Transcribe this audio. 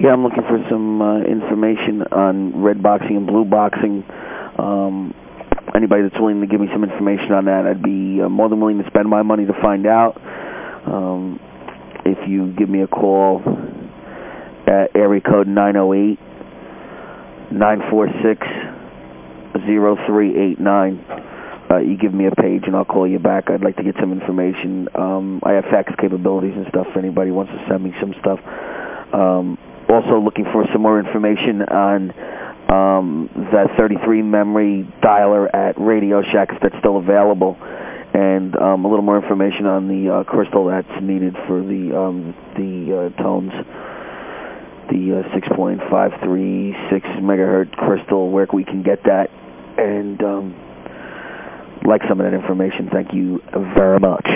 Yeah, I'm looking for some uh, information on red boxing and blue boxing. Um, anybody that's willing to give me some information on that, I'd be uh, more than willing to spend my money to find out. Um, if you give me a call at area code 908 946 0389. Uh, you give me a page and I'll call you back. I'd like to get some information. Um, I have fax capabilities and stuff if anybody wants to send me some stuff. Um, also looking for some more information on um, that 33 memory dialer at Radio Shack if that's still available. And um, a little more information on the uh, crystal that's needed for the, um, the uh, tones. The uh, 6.536 megahertz crystal, where we can get that. And um, like some of that information. Thank you very much.